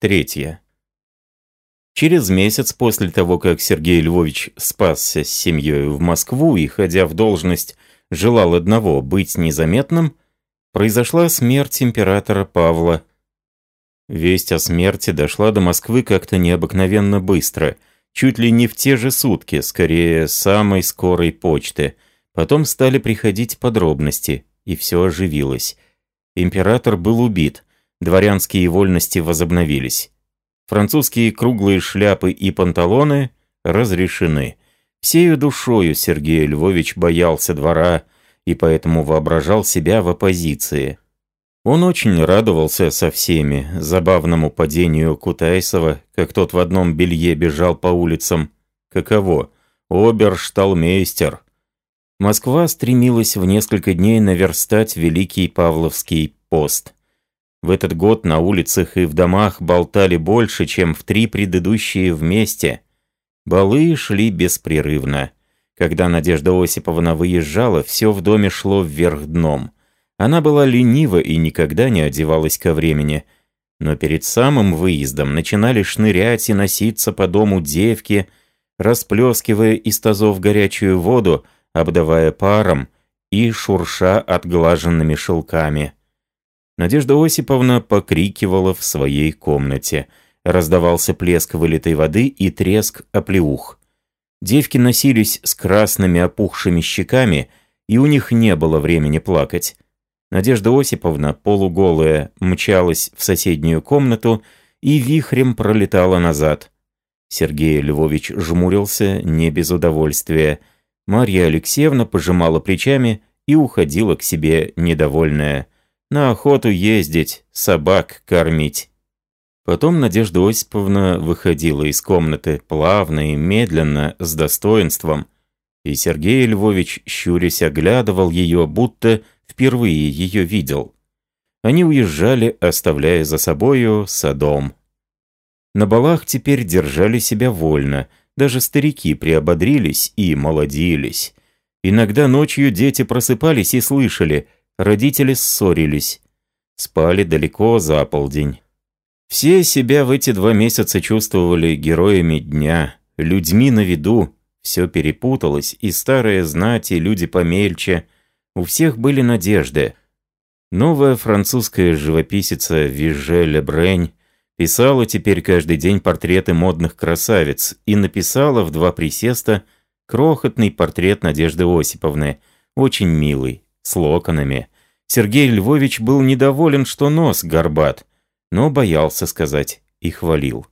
Третье. Через месяц после того, как Сергей Львович спасся с семьей в Москву и, ходя в должность, желал одного быть незаметным, произошла смерть императора Павла. Весть о смерти дошла до Москвы как-то необыкновенно быстро, чуть ли не в те же сутки, скорее самой скорой почты. Потом стали приходить подробности, и все оживилось. Император был убит, дворянские вольности возобновились. Французские круглые шляпы и панталоны разрешены. Всею душою Сергей Львович боялся двора и поэтому воображал себя в оппозиции. Он очень радовался со всеми забавному падению Кутайсова, как тот в одном белье бежал по улицам. Каково? Обершталмейстер. Москва стремилась в несколько дней наверстать Великий Павловский пост. В этот год на улицах и в домах болтали больше, чем в три предыдущие вместе. Балы шли беспрерывно. Когда Надежда Осиповна выезжала, все в доме шло вверх дном. Она была ленива и никогда не одевалась ко времени. Но перед самым выездом начинали шнырять и носиться по дому девки, расплескивая из тазов горячую воду, обдавая паром и шурша отглаженными шелками. Надежда Осиповна покрикивала в своей комнате. Раздавался плеск вылитой воды и треск оплеух. Девки носились с красными опухшими щеками, и у них не было времени плакать. Надежда Осиповна, полуголая, мчалась в соседнюю комнату и вихрем пролетала назад. Сергей Львович жмурился не без удовольствия. Марья Алексеевна пожимала плечами и уходила к себе недовольная. На охоту ездить, собак кормить. Потом Надежда Осиповна выходила из комнаты плавно и медленно, с достоинством, и Сергей Львович, щурясь, оглядывал ее, будто впервые ее видел. Они уезжали, оставляя за собою садом. На балах теперь держали себя вольно, даже старики приободрились и молодились. Иногда ночью дети просыпались и слышали – Родители ссорились. Спали далеко за полдень. Все себя в эти два месяца чувствовали героями дня, людьми на виду. Все перепуталось, и старые знати, люди помельче. У всех были надежды. Новая французская живописица Вижеля Брень писала теперь каждый день портреты модных красавиц и написала в два присеста крохотный портрет Надежды Осиповны, очень милый, с локонами. Сергей Львович был недоволен, что нос горбат, но боялся сказать и хвалил.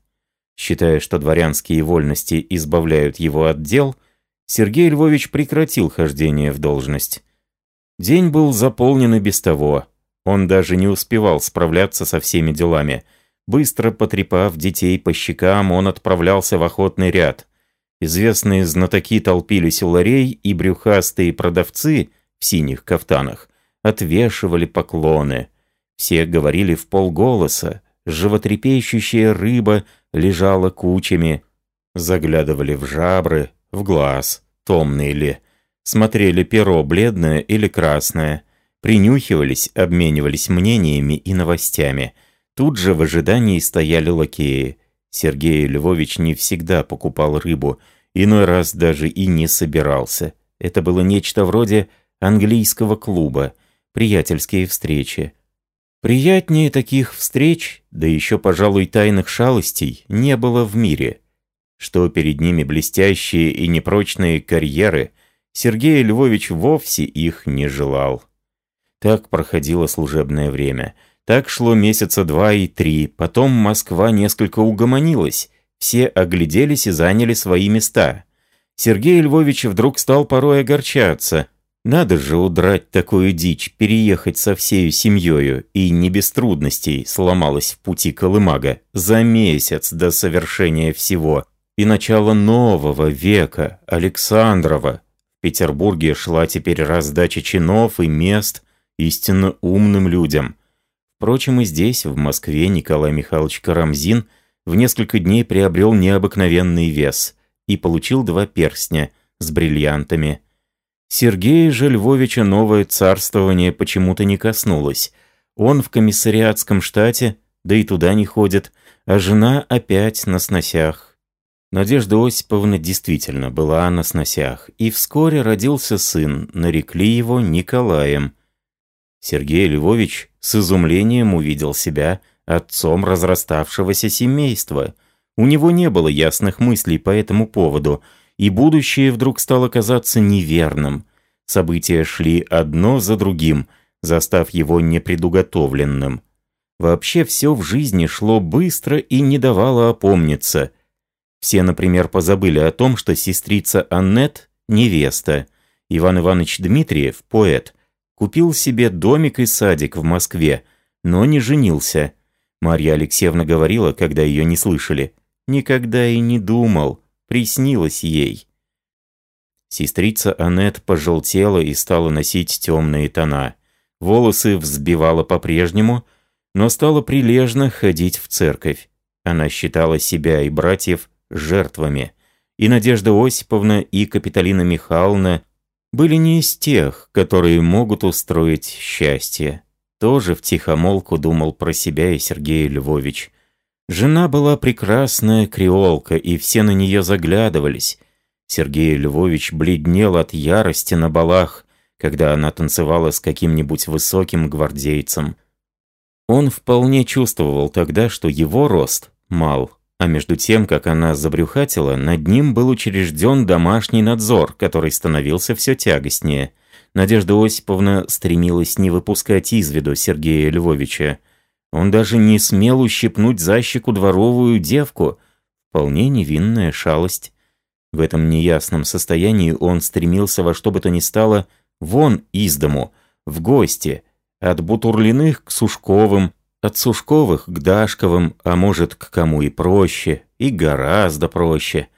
Считая, что дворянские вольности избавляют его от дел, Сергей Львович прекратил хождение в должность. День был заполнен и без того. Он даже не успевал справляться со всеми делами. Быстро потрепав детей по щекам, он отправлялся в охотный ряд. Известные знатоки толпились у ларей, и брюхастые продавцы в синих кафтанах отвешивали поклоны. Все говорили в полголоса, животрепещущая рыба лежала кучами, заглядывали в жабры, в глаз, томные ли, смотрели перо бледное или красное, принюхивались, обменивались мнениями и новостями. Тут же в ожидании стояли лакеи. Сергей Львович не всегда покупал рыбу, иной раз даже и не собирался. Это было нечто вроде английского клуба, приятельские встречи. Приятнее таких встреч, да еще, пожалуй, тайных шалостей, не было в мире. Что перед ними блестящие и непрочные карьеры, Сергей Львович вовсе их не желал. Так проходило служебное время. Так шло месяца два и три. Потом Москва несколько угомонилась. Все огляделись и заняли свои места. Сергей Львович вдруг стал порой огорчаться – надо же удрать такую дичь, переехать со всею семьёю, и не без трудностей сломалась в пути Колымага за месяц до совершения всего и начала нового века, Александрова. В Петербурге шла теперь раздача чинов и мест истинно умным людям. Впрочем, и здесь, в Москве, Николай Михайлович Карамзин в несколько дней приобрел необыкновенный вес и получил два перстня с бриллиантами – Сергея же Львовича новое царствование почему-то не коснулось. Он в комиссариатском штате да и туда не ходит, а жена опять на сносях. Надежда Осиповна действительно была на сносях, и вскоре родился сын, нарекли его Николаем. Сергей Львович с изумлением увидел себя отцом разраставшегося семейства. У него не было ясных мыслей по этому поводу, и будущее вдруг стало казаться неверным. События шли одно за другим, застав его непредуготовленным. Вообще все в жизни шло быстро и не давало опомниться. Все, например, позабыли о том, что сестрица Аннет – невеста, Иван Иванович Дмитриев – поэт, купил себе домик и садик в Москве, но не женился. Марья Алексеевна говорила, когда ее не слышали, «Никогда и не думал, приснилось ей». Сестрица Аннет пожелтела и стала носить темные тона. Волосы взбивала по-прежнему – но стала прилежно ходить в церковь. Она считала себя и братьев жертвами. И Надежда Осиповна, и Капиталина Михайловна были не из тех, которые могут устроить счастье. Тоже втихомолку думал про себя и Сергей Львович. Жена была прекрасная креолка, и все на нее заглядывались. Сергей Львович бледнел от ярости на балах, когда она танцевала с каким-нибудь высоким гвардейцем. Он вполне чувствовал тогда, что его рост мал, а между тем, как она забрюхатила, над ним был учрежден домашний надзор, который становился все тягостнее. Надежда Осиповна стремилась не выпускать из виду Сергея Львовича. Он даже не смел ущипнуть за щеку дворовую девку. Вполне невинная шалость. В этом неясном состоянии он стремился во что бы то ни стало вон из дому, в гости, от Бутурлиных к Сушковым, от Сушковых к Дашковым, а может, к кому и проще, и гораздо проще.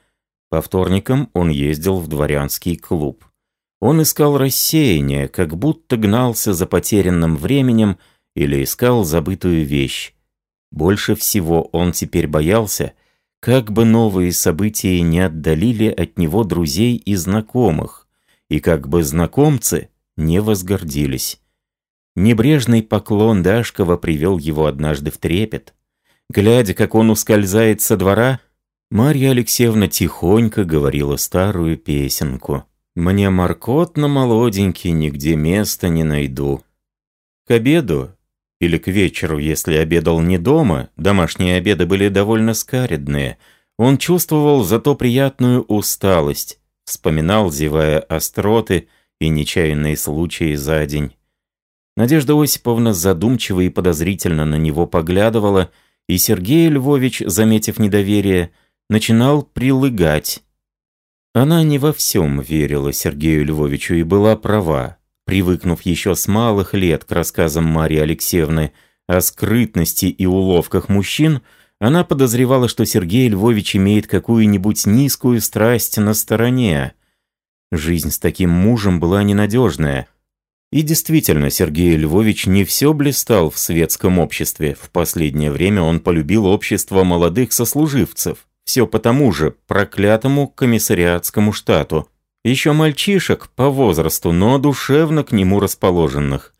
По вторникам он ездил в дворянский клуб. Он искал рассеяние, как будто гнался за потерянным временем или искал забытую вещь. Больше всего он теперь боялся, как бы новые события не отдалили от него друзей и знакомых, и как бы знакомцы не возгордились. Небрежный поклон Дашкова привел его однажды в трепет. Глядя, как он ускользает со двора, Марья Алексеевна тихонько говорила старую песенку. «Мне маркотно, молоденький, нигде места не найду». К обеду, или к вечеру, если обедал не дома, домашние обеды были довольно скаредные, он чувствовал зато приятную усталость, вспоминал, зевая остроты и нечаянные случаи за день. Надежда Осиповна задумчиво и подозрительно на него поглядывала, и Сергей Львович, заметив недоверие, начинал прилыгать. Она не во всем верила Сергею Львовичу и была права. Привыкнув еще с малых лет к рассказам Марии Алексеевны о скрытности и уловках мужчин, она подозревала, что Сергей Львович имеет какую-нибудь низкую страсть на стороне. Жизнь с таким мужем была ненадежная – и действительно, Сергей Львович не все блистал в светском обществе. В последнее время он полюбил общество молодых сослуживцев. Все по тому же проклятому комиссариатскому штату. Еще мальчишек по возрасту, но душевно к нему расположенных.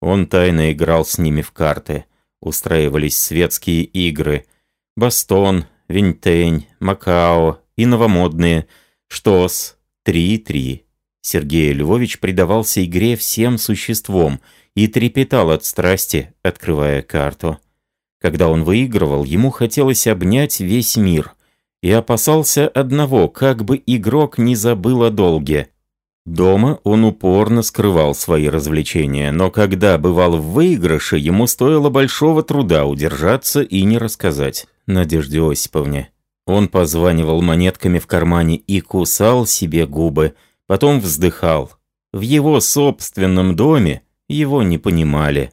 Он тайно играл с ними в карты. Устраивались светские игры. Бастон, Винтень, Макао и новомодные. Штос, Три-три. Сергей Львович предавался игре всем существом и трепетал от страсти, открывая карту. Когда он выигрывал, ему хотелось обнять весь мир. И опасался одного, как бы игрок не забыл о долге. Дома он упорно скрывал свои развлечения, но когда бывал в выигрыше, ему стоило большого труда удержаться и не рассказать Надежде Осиповне. Он позванивал монетками в кармане и кусал себе губы, потом вздыхал. В его собственном доме его не понимали.